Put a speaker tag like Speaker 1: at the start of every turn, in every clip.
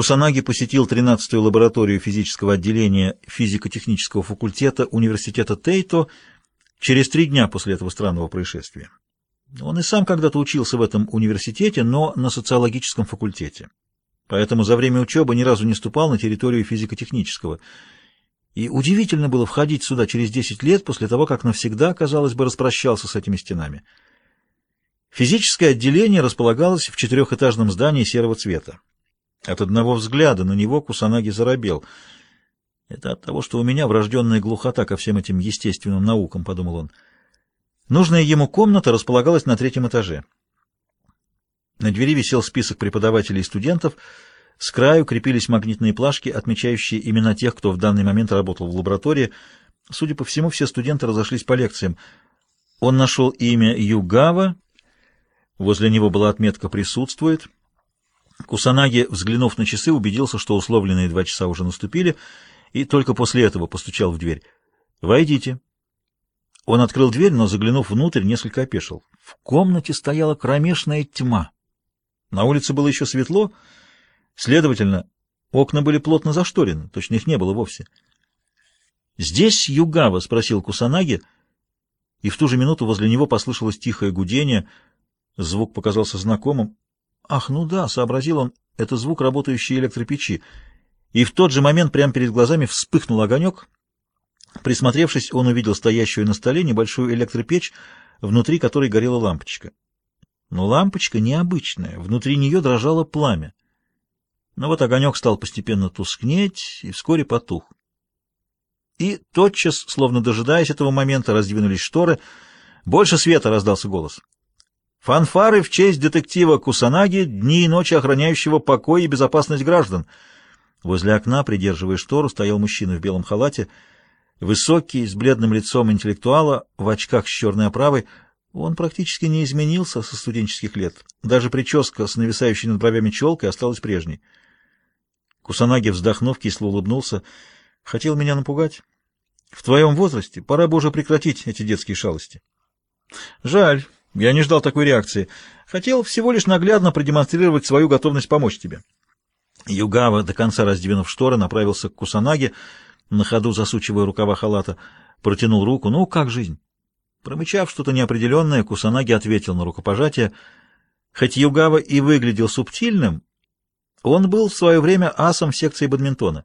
Speaker 1: Кусанаги посетил 13-ю лабораторию физического отделения физико-технического факультета университета Тейто через три дня после этого странного происшествия. Он и сам когда-то учился в этом университете, но на социологическом факультете. Поэтому за время учебы ни разу не ступал на территорию физико-технического. И удивительно было входить сюда через 10 лет после того, как навсегда, казалось бы, распрощался с этими стенами. Физическое отделение располагалось в четырехэтажном здании серого цвета. От одного взгляда на него Кусанаги заробел. «Это от того, что у меня врожденная глухота ко всем этим естественным наукам», — подумал он. Нужная ему комната располагалась на третьем этаже. На двери висел список преподавателей и студентов. С краю крепились магнитные плашки, отмечающие имена тех, кто в данный момент работал в лаборатории. Судя по всему, все студенты разошлись по лекциям. Он нашел имя Югава. Возле него была отметка «Присутствует». Кусанаги, взглянув на часы, убедился, что условленные два часа уже наступили, и только после этого постучал в дверь. «Войдите». Он открыл дверь, но, заглянув внутрь, несколько опешил. В комнате стояла кромешная тьма. На улице было еще светло, следовательно, окна были плотно зашторены, точно их не было вовсе. «Здесь Югава?» — спросил Кусанаги, и в ту же минуту возле него послышалось тихое гудение. Звук показался знакомым. «Ах, ну да», — сообразил он, — «это звук работающей электропечи». И в тот же момент прямо перед глазами вспыхнул огонек. Присмотревшись, он увидел стоящую на столе небольшую электропечь, внутри которой горела лампочка. Но лампочка необычная, внутри нее дрожало пламя. Но вот огонек стал постепенно тускнеть и вскоре потух. И тотчас, словно дожидаясь этого момента, раздвинулись шторы. Больше света раздался голос. Фанфары в честь детектива Кусанаги, дни и ночи охраняющего покой и безопасность граждан. Возле окна, придерживая штору, стоял мужчина в белом халате, высокий, с бледным лицом интеллектуала, в очках с черной оправой, он практически не изменился со студенческих лет. Даже прическа с нависающей над бровями челкой осталась прежней. Кусанаги, вздохнув, кисло улыбнулся. «Хотел меня напугать? В твоем возрасте пора бы уже прекратить эти детские шалости». «Жаль, я не ждал такой реакции. Хотел всего лишь наглядно продемонстрировать свою готовность помочь тебе». Югава, до конца раздвинув шторы, направился к Кусанаге, на ходу засучивая рукава халата, протянул руку. «Ну, как жизнь?» Промычав что-то неопределенное, Кусанаги ответил на рукопожатие. Хоть Югава и выглядел субтильным, он был в свое время асом в секции бадминтона.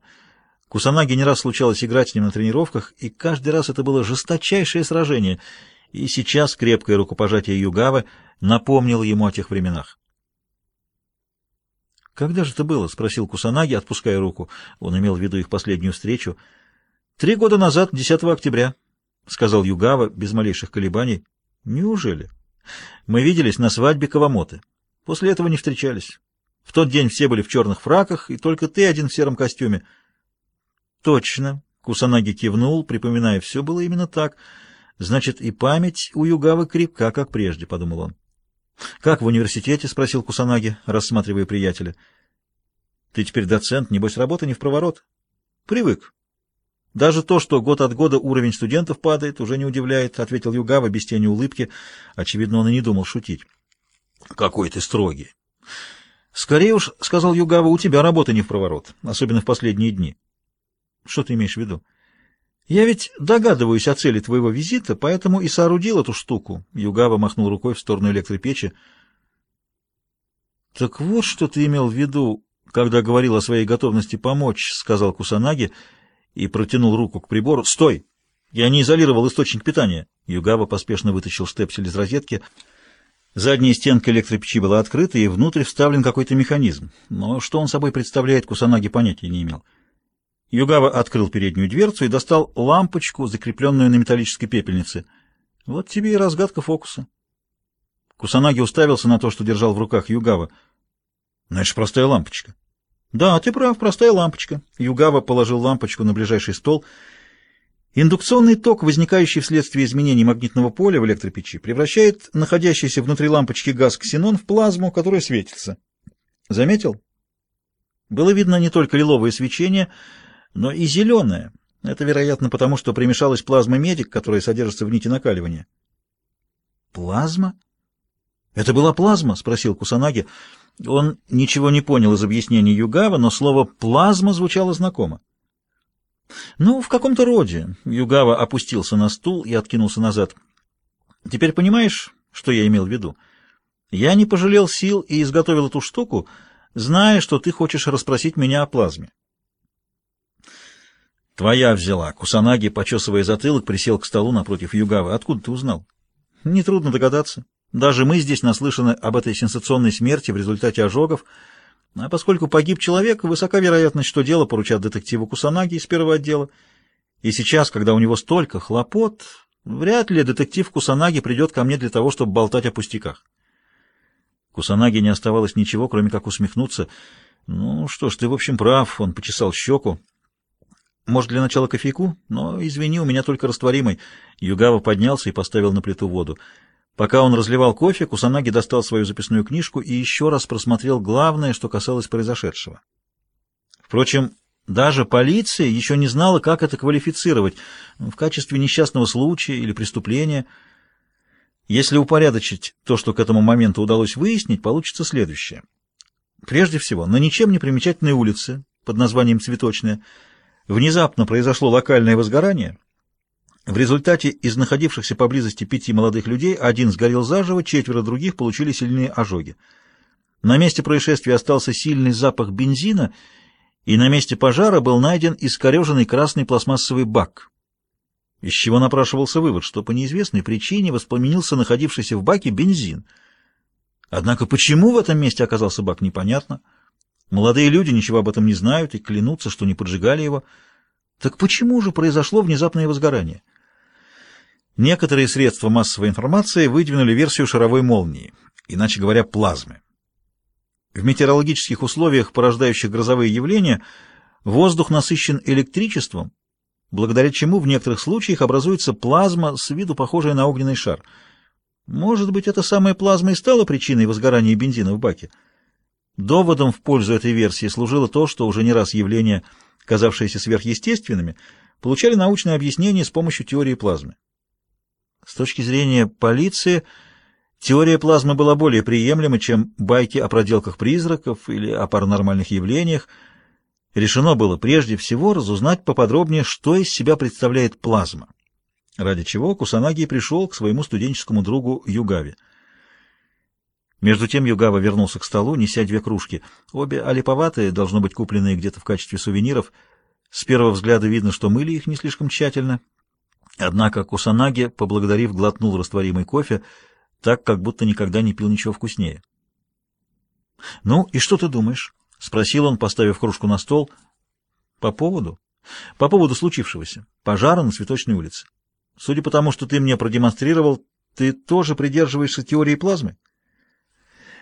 Speaker 1: Кусанаги не раз случалось играть с ним на тренировках, и каждый раз это было жесточайшее сражение, и сейчас крепкое рукопожатие Югавы напомнило ему о тех временах. «Когда же это было?» — спросил Кусанаги, отпуская руку. Он имел в виду их последнюю встречу. «Три года назад, 10 октября». — сказал Югава без малейших колебаний. — Неужели? Мы виделись на свадьбе Кавамоты. После этого не встречались. В тот день все были в черных фраках, и только ты один в сером костюме. — Точно. Кусанаги кивнул, припоминая, все было именно так. Значит, и память у Югавы крепка, как прежде, — подумал он. — Как в университете? — спросил Кусанаги, рассматривая приятеля. — Ты теперь доцент, небось, работа не в проворот? — Привык. Даже то, что год от года уровень студентов падает, уже не удивляет, — ответил Югава без тени улыбки. Очевидно, он и не думал шутить. — Какой ты строгий. — Скорее уж, — сказал Югава, — у тебя работа не в проворот, особенно в последние дни. — Что ты имеешь в виду? — Я ведь догадываюсь о цели твоего визита, поэтому и соорудил эту штуку. Югава махнул рукой в сторону электропечи. — Так вот, что ты имел в виду, когда говорил о своей готовности помочь, — сказал Кусанаги, — и протянул руку к прибору. «Стой! Я не изолировал источник питания!» Югава поспешно вытащил штепсель из розетки. Задняя стенка электропечи была открыта, и внутрь вставлен какой-то механизм. Но что он собой представляет, Кусанаги понятия не имел. Югава открыл переднюю дверцу и достал лампочку, закрепленную на металлической пепельнице. Вот тебе и разгадка фокуса. Кусанаги уставился на то, что держал в руках Югава. «Ну, это же простая лампочка». Да, ты прав, простая лампочка. Югава положил лампочку на ближайший стол. Индукционный ток, возникающий вследствие изменений магнитного поля в электропечи, превращает находящийся внутри лампочки газ ксенон в плазму, которая светится. Заметил? Было видно не только лиловое свечение, но и зеленое. Это, вероятно, потому что примешалась плазма медик, которая содержится в нити накаливания. Плазма? Это была плазма? — спросил Кусанаги. Он ничего не понял из объяснений Югава, но слово «плазма» звучало знакомо. «Ну, в каком-то роде». Югава опустился на стул и откинулся назад. «Теперь понимаешь, что я имел в виду? Я не пожалел сил и изготовил эту штуку, зная, что ты хочешь расспросить меня о плазме». «Твоя взяла». Кусанаги, почесывая затылок, присел к столу напротив Югавы. «Откуда ты узнал?» «Нетрудно догадаться. Даже мы здесь наслышаны об этой сенсационной смерти в результате ожогов, а поскольку погиб человек, высока вероятность, что дело поручат детективу Кусанаги из первого отдела. И сейчас, когда у него столько хлопот, вряд ли детектив Кусанаги придет ко мне для того, чтобы болтать о пустяках». Кусанаги не оставалось ничего, кроме как усмехнуться. «Ну что ж, ты, в общем, прав», — он почесал щеку. Может, для начала кофейку? Но, извини, у меня только растворимый. Югава поднялся и поставил на плиту воду. Пока он разливал кофе, Кусанаги достал свою записную книжку и еще раз просмотрел главное, что касалось произошедшего. Впрочем, даже полиция еще не знала, как это квалифицировать в качестве несчастного случая или преступления. Если упорядочить то, что к этому моменту удалось выяснить, получится следующее. Прежде всего, на ничем не примечательной улице под названием «Цветочная» Внезапно произошло локальное возгорание. В результате из находившихся поблизости пяти молодых людей один сгорел заживо, четверо других получили сильные ожоги. На месте происшествия остался сильный запах бензина, и на месте пожара был найден искореженный красный пластмассовый бак, из чего напрашивался вывод, что по неизвестной причине воспламенился находившийся в баке бензин. Однако почему в этом месте оказался бак, непонятно. Молодые люди ничего об этом не знают и клянутся, что не поджигали его. Так почему же произошло внезапное возгорание? Некоторые средства массовой информации выдвинули версию шаровой молнии, иначе говоря, плазмы. В метеорологических условиях, порождающих грозовые явления, воздух насыщен электричеством, благодаря чему в некоторых случаях образуется плазма с виду похожая на огненный шар. Может быть, эта самая плазма и стала причиной возгорания бензина в баке? Доводом в пользу этой версии служило то, что уже не раз явления, казавшиеся сверхъестественными, получали научное объяснение с помощью теории плазмы. С точки зрения полиции, теория плазмы была более приемлема, чем байки о проделках призраков или о паранормальных явлениях. Решено было прежде всего разузнать поподробнее, что из себя представляет плазма, ради чего Кусанаги пришел к своему студенческому другу Югаве. Между тем Югава вернулся к столу, неся две кружки. Обе олиповатые, должно быть купленные где-то в качестве сувениров. С первого взгляда видно, что мыли их не слишком тщательно. Однако Кусанаги, поблагодарив, глотнул растворимый кофе, так, как будто никогда не пил ничего вкуснее. — Ну, и что ты думаешь? — спросил он, поставив кружку на стол. — По поводу? — По поводу случившегося. Пожара на Цветочной улице. Судя по тому, что ты мне продемонстрировал, ты тоже придерживаешься теории плазмы? —